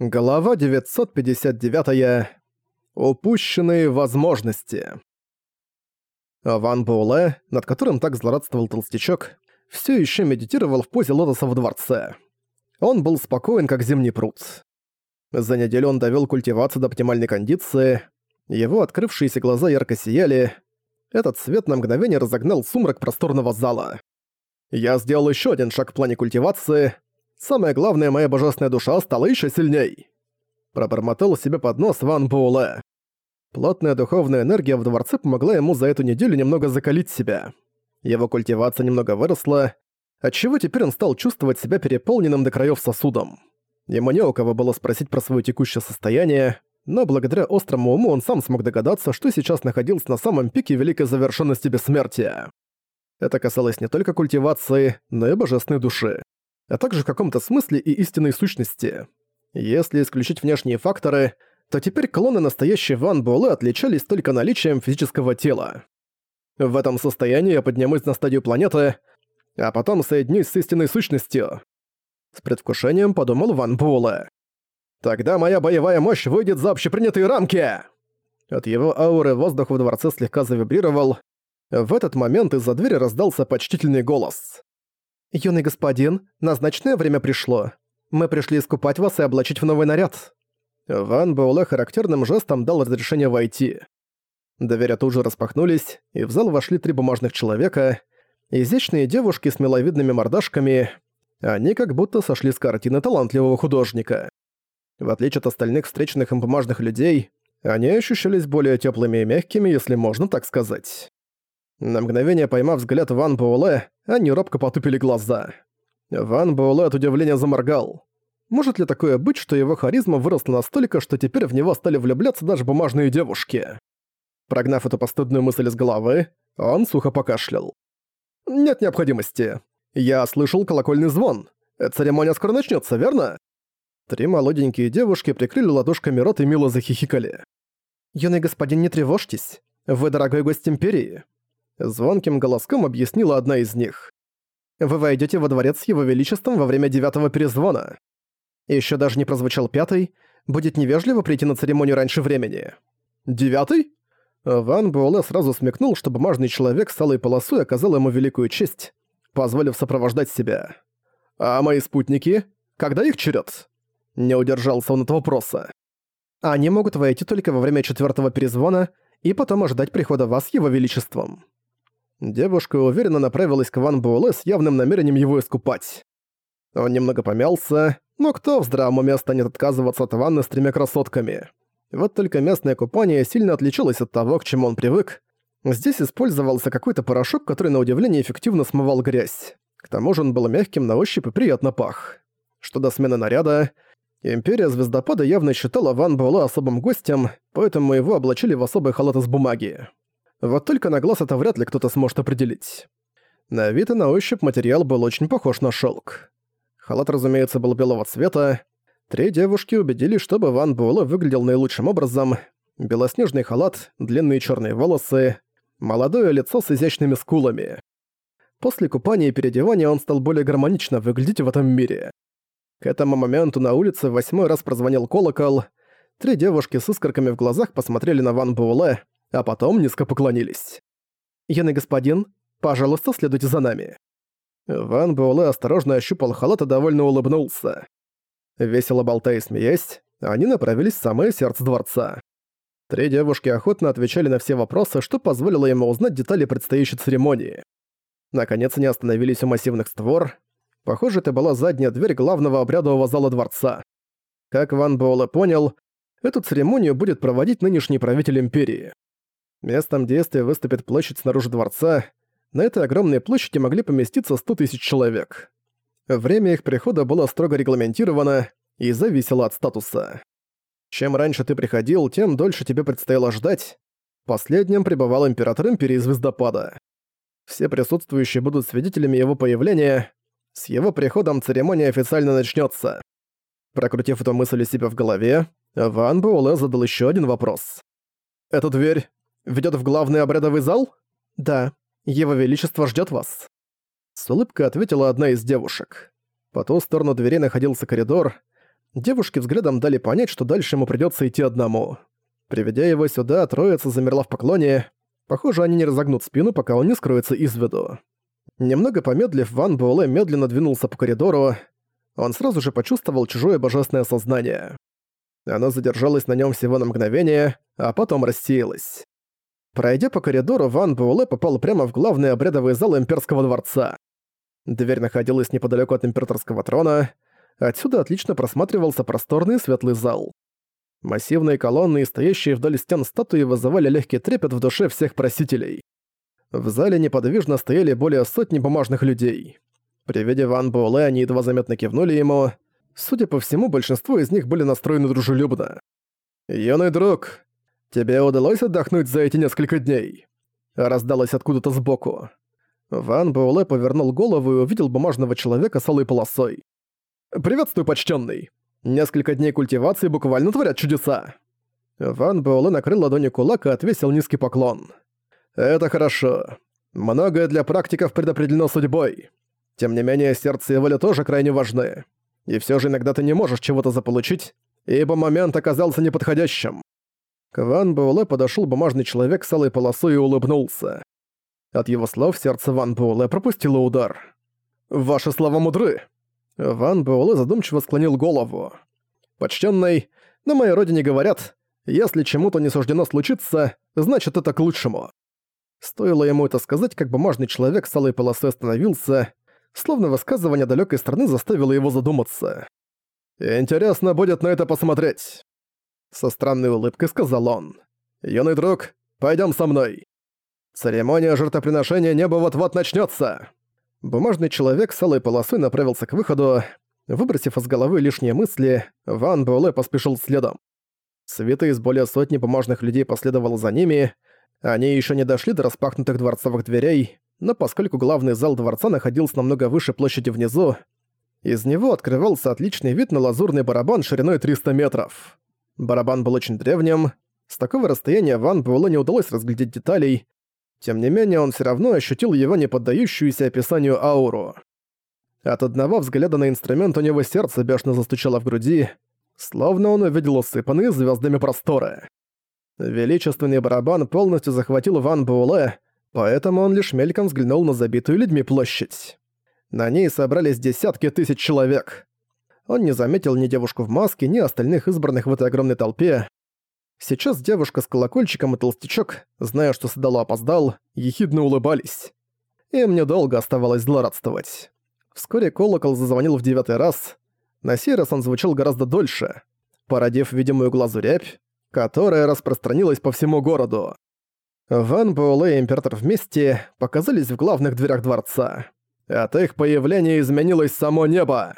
Глава 959. Упущенные возможности. Ван Буэлэ, над которым так злорадствовал толстячок, все еще медитировал в позе лотоса в дворце. Он был спокоен, как зимний пруд. За неделю он довел культивацию до оптимальной кондиции, его открывшиеся глаза ярко сияли, этот свет на мгновение разогнал сумрак просторного зала. Я сделал еще один шаг в плане культивации — Самое главное, моя божественная душа стала еще сильней. Пробормотал себе под нос Ван Буэлэ. Плотная духовная энергия в дворце помогла ему за эту неделю немного закалить себя. Его культивация немного выросла, отчего теперь он стал чувствовать себя переполненным до краев сосудом. Ему не у кого было спросить про свое текущее состояние, но благодаря острому уму он сам смог догадаться, что сейчас находился на самом пике великой завершенности бессмертия. Это касалось не только культивации, но и божественной души а также в каком-то смысле и истинной сущности. Если исключить внешние факторы, то теперь клоны настоящей Ван Буэлэ отличались только наличием физического тела. В этом состоянии я поднимусь на стадию планеты, а потом соединюсь с истинной сущностью. С предвкушением подумал Ван Буэлэ. Тогда моя боевая мощь выйдет за общепринятые рамки! От его ауры воздух в дворце слегка завибрировал. В этот момент из-за двери раздался почтительный голос. «Юный господин, назначенное время пришло. Мы пришли искупать вас и облачить в новый наряд». Ван Буэлэ характерным жестом дал разрешение войти. Двери тут же распахнулись, и в зал вошли три бумажных человека, изящные девушки с миловидными мордашками, они как будто сошли с картины талантливого художника. В отличие от остальных встреченных им бумажных людей, они ощущались более теплыми и мягкими, если можно так сказать. На мгновение поймав взгляд Ван Буэлэ, они робко потупили глаза. Ван Буэлэ от удивления заморгал. Может ли такое быть, что его харизма выросла настолько, что теперь в него стали влюбляться даже бумажные девушки? Прогнав эту постыдную мысль из головы, он сухо покашлял. «Нет необходимости. Я слышал колокольный звон. Церемония скоро начнется, верно?» Три молоденькие девушки прикрыли ладошками рот и мило захихикали. «Юный господин, не тревожьтесь. Вы дорогой гость Империи. Звонким голоском объяснила одна из них. «Вы войдете во дворец с его величеством во время девятого перезвона. Еще даже не прозвучал пятый, будет невежливо прийти на церемонию раньше времени». «Девятый?» Ван Буэлэ сразу смекнул, что бумажный человек с алой полосой оказал ему великую честь, позволив сопровождать себя. «А мои спутники? Когда их черед? Не удержался он от вопроса. «Они могут войти только во время четвертого перезвона и потом ожидать прихода вас его величеством». Девушка уверенно направилась к Ван Буэлэ с явным намерением его искупать. Он немного помялся, но кто в здравом уме станет отказываться от ванны с тремя красотками? Вот только местное купание сильно отличалось от того, к чему он привык. Здесь использовался какой-то порошок, который на удивление эффективно смывал грязь. К тому же он был мягким на ощупь и приятно пах. Что до смены наряда, Империя Звездопада явно считала Ван Буэлэ особым гостем, поэтому его облачили в особый халат из бумаги. Вот только на глаз это вряд ли кто-то сможет определить. На вид и на ощупь материал был очень похож на шелк. Халат, разумеется, был белого цвета. Три девушки убедились, чтобы Ван Буэлэ выглядел наилучшим образом. Белоснежный халат, длинные черные волосы, молодое лицо с изящными скулами. После купания и переодевания он стал более гармонично выглядеть в этом мире. К этому моменту на улице восьмой раз прозвонил колокол. Три девушки с искорками в глазах посмотрели на Ван Буэлэ, а потом низко поклонились. «Юный господин, пожалуйста, следуйте за нами». Ван Буэлэ осторожно ощупал халат и довольно улыбнулся. Весело болтая и смеясь, они направились в самое сердце дворца. Три девушки охотно отвечали на все вопросы, что позволило ему узнать детали предстоящей церемонии. Наконец они остановились у массивных створ. Похоже, это была задняя дверь главного обрядового зала дворца. Как Ван Буэлэ понял, эту церемонию будет проводить нынешний правитель Империи. Местом действия выступит площадь снаружи дворца. На этой огромной площади могли поместиться 100 тысяч человек. Время их прихода было строго регламентировано и зависело от статуса. Чем раньше ты приходил, тем дольше тебе предстояло ждать. Последним пребывал император Империи Звездопада. Все присутствующие будут свидетелями его появления. С его приходом церемония официально начнется. Прокрутив эту мысль у себя в голове, Ван Буэлэ задал еще один вопрос. «Эта дверь ведет в главный обрядовый зал? Да, его величество ждет вас. С улыбкой ответила одна из девушек. По ту сторону двери находился коридор. девушки взглядом дали понять, что дальше ему придётся идти одному. Приведя его сюда, троица замерла в поклоне. Похоже, они не разогнут спину, пока он не скроется из виду. Немного помедлив, Ван Буэлэ медленно двинулся по коридору. Он сразу же почувствовал чужое божественное сознание. Оно задержалось на нем всего на мгновение, а потом рассеялось. Пройдя по коридору, Ван Буэлэ попал прямо в главный обрядовый зал имперского дворца. Дверь находилась неподалеку от императорского трона. Отсюда отлично просматривался просторный светлый зал. Массивные колонны и стоящие вдоль стен статуи вызывали легкий трепет в душе всех просителей. В зале неподвижно стояли более сотни бумажных людей. При виде Ван Буэлэ они едва заметно кивнули ему. Судя по всему, большинство из них были настроены дружелюбно. «Юный друг, тебе удалось отдохнуть за эти несколько дней?» Раздалось откуда-то сбоку. Ван Буэлэ повернул голову и увидел бумажного человека с алой полосой. «Приветствую, почтенный. Несколько дней культивации буквально творят чудеса». Ван Буэлэ накрыл ладонью кулак и отвесил низкий поклон. «Это хорошо. Многое для практиков предопределено судьбой. Тем не менее, сердце и воля тоже крайне важны. И все же иногда ты не можешь чего-то заполучить, ибо момент оказался неподходящим». К Ван Буэлэ подошел бумажный человек с алой полосой и улыбнулся. От его слов сердце Ван Буэлэ пропустило удар. «Ваши слова мудры!» Ван Буэлэ задумчиво склонил голову. «Почтенный, на моей родине говорят, если чему-то не суждено случиться, значит это к лучшему». Стоило ему это сказать, как бумажный человек с алой полосой остановился, словно высказывание далекой страны заставило его задуматься. «Интересно будет на это посмотреть», — со странной улыбкой сказал он. «Юный друг, пойдем со мной. Церемония жертвоприношения неба вот-вот начнется. Бумажный человек с алой полосой направился к выходу. Выбросив из головы лишние мысли, Ван Буэлэ поспешил следом. Свита из более сотни бумажных людей последовала за ними. Они еще не дошли до распахнутых дворцовых дверей, но поскольку главный зал дворца находился намного выше площади внизу, из него открывался отличный вид на лазурный барабан шириной 300 метров. Барабан был очень древним. С такого расстояния Ван Буэлэ не удалось разглядеть деталей, тем не менее он все равно ощутил его неподдающуюся описанию ауру. От одного взгляда на инструмент у него сердце бешено застучало в груди, словно он увидел усыпанные звездами просторы. Величественный барабан полностью захватил Ван Буэлэ, поэтому он лишь мельком взглянул на забитую людьми площадь. На ней собрались десятки тысяч человек. Он не заметил ни девушку в маске, ни остальных избранных в этой огромной толпе. Сейчас девушка с колокольчиком и толстячок, зная, что Садало опоздал, ехидно улыбались. Им недолго оставалось злорадствовать. Вскоре колокол зазвонил в девятый раз. На сей раз он звучал гораздо дольше, породив видимую глазу рябь, которая распространилась по всему городу. Ван Буэлэ и Император вместе показались в главных дверях дворца. От их появления изменилось само небо.